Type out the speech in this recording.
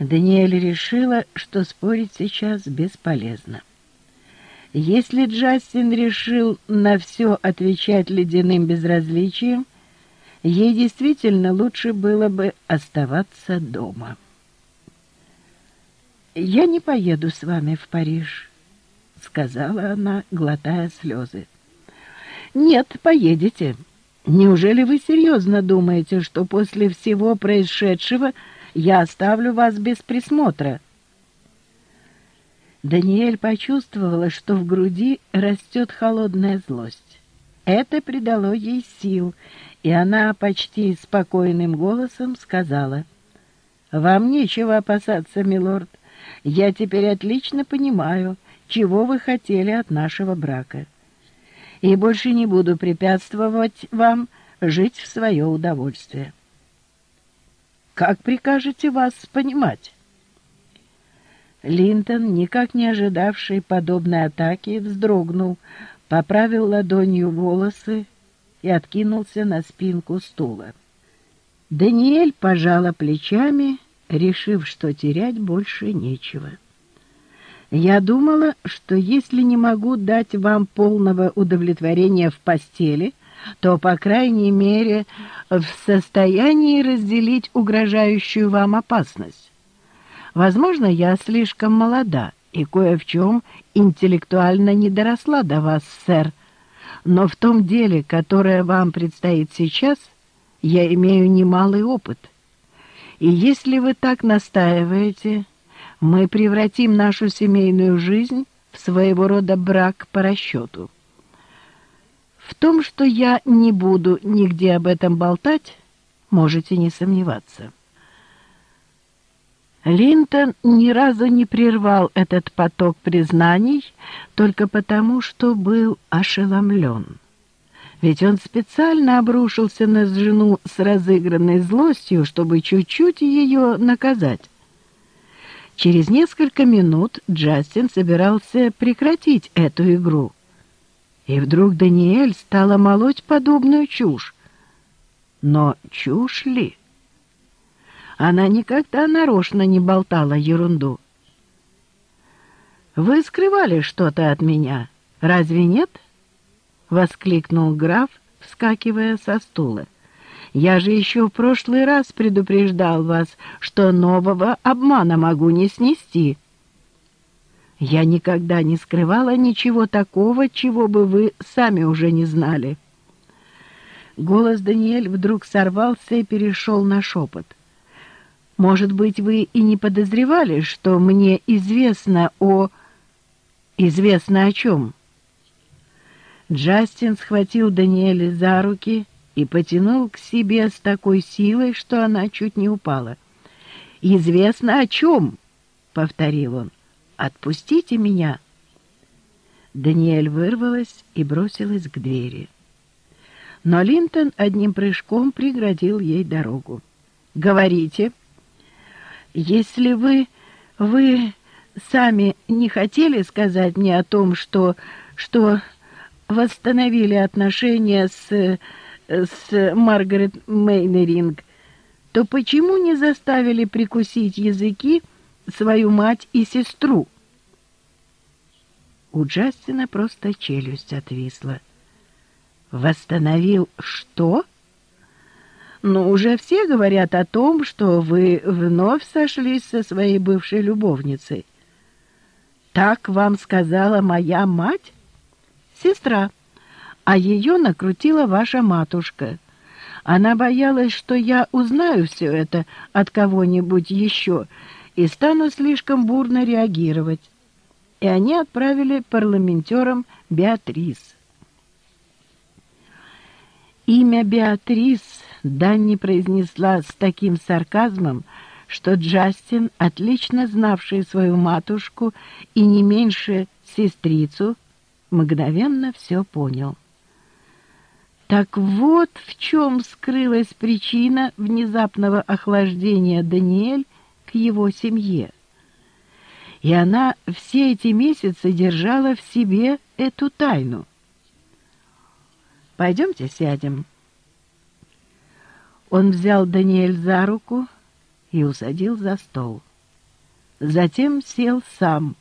Даниэль решила, что спорить сейчас бесполезно. Если Джастин решил на все отвечать ледяным безразличием, ей действительно лучше было бы оставаться дома. «Я не поеду с вами в Париж», — сказала она, глотая слезы. «Нет, поедете. Неужели вы серьезно думаете, что после всего происшедшего я оставлю вас без присмотра?» Даниэль почувствовала, что в груди растет холодная злость. Это придало ей сил, и она почти спокойным голосом сказала, «Вам нечего опасаться, милорд. Я теперь отлично понимаю, чего вы хотели от нашего брака. И больше не буду препятствовать вам жить в свое удовольствие». «Как прикажете вас понимать?» Линтон, никак не ожидавший подобной атаки, вздрогнул, поправил ладонью волосы и откинулся на спинку стула. Даниэль пожала плечами, решив, что терять больше нечего. «Я думала, что если не могу дать вам полного удовлетворения в постели, то, по крайней мере, в состоянии разделить угрожающую вам опасность. Возможно, я слишком молода и кое в чем интеллектуально не доросла до вас, сэр, но в том деле, которое вам предстоит сейчас, я имею немалый опыт. И если вы так настаиваете, мы превратим нашу семейную жизнь в своего рода брак по расчету. В том, что я не буду нигде об этом болтать, можете не сомневаться. Линтон ни разу не прервал этот поток признаний только потому, что был ошеломлен. Ведь он специально обрушился на жену с разыгранной злостью, чтобы чуть-чуть ее наказать. Через несколько минут Джастин собирался прекратить эту игру. И вдруг Даниэль стала молоть подобную чушь. Но чушь ли? Она никогда нарочно не болтала ерунду. «Вы скрывали что-то от меня, разве нет?» — воскликнул граф, вскакивая со стула. «Я же еще в прошлый раз предупреждал вас, что нового обмана могу не снести». «Я никогда не скрывала ничего такого, чего бы вы сами уже не знали». Голос Даниэль вдруг сорвался и перешел на шепот. Может быть, вы и не подозревали, что мне известно о... Известно о чем?» Джастин схватил Даниэля за руки и потянул к себе с такой силой, что она чуть не упала. «Известно о чем?» — повторил он. «Отпустите меня!» Даниэль вырвалась и бросилась к двери. Но Линтон одним прыжком преградил ей дорогу. «Говорите!» Если вы... вы сами не хотели сказать мне о том, что... что восстановили отношения с... с Маргарет Мейнеринг, то почему не заставили прикусить языки свою мать и сестру? У Джастина просто челюсть отвисла. «Восстановил что?» Но уже все говорят о том, что вы вновь сошлись со своей бывшей любовницей. Так вам сказала моя мать? Сестра. А ее накрутила ваша матушка. Она боялась, что я узнаю все это от кого-нибудь еще и стану слишком бурно реагировать. И они отправили парламентерам Беатрис. Имя Беатрис Данни произнесла с таким сарказмом, что Джастин, отлично знавший свою матушку и не меньше сестрицу, мгновенно все понял. Так вот в чем скрылась причина внезапного охлаждения Даниэль его семье. И она все эти месяцы держала в себе эту тайну. «Пойдемте сядем», он взял Даниэль за руку и усадил за стол. Затем сел сам,